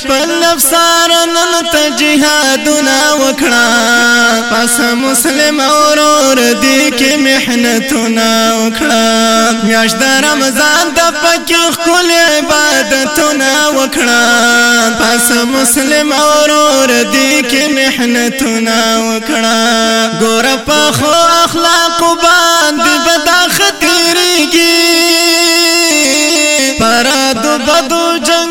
خپل افسار نن ته جهادونه وکړه پس مسلم اورور دې کې محنتونه وکړه میاش د رمضان د پکې خپل عبادتونه وکړه پس مسلم اورور دې کې محنتونه وکړه ګور په خو اخلاق باندې بدا خطرېږي پر دو بدو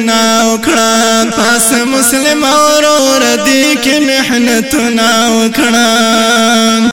نا وکړه تاس مسلم اورور دی کې محنت نا وکړه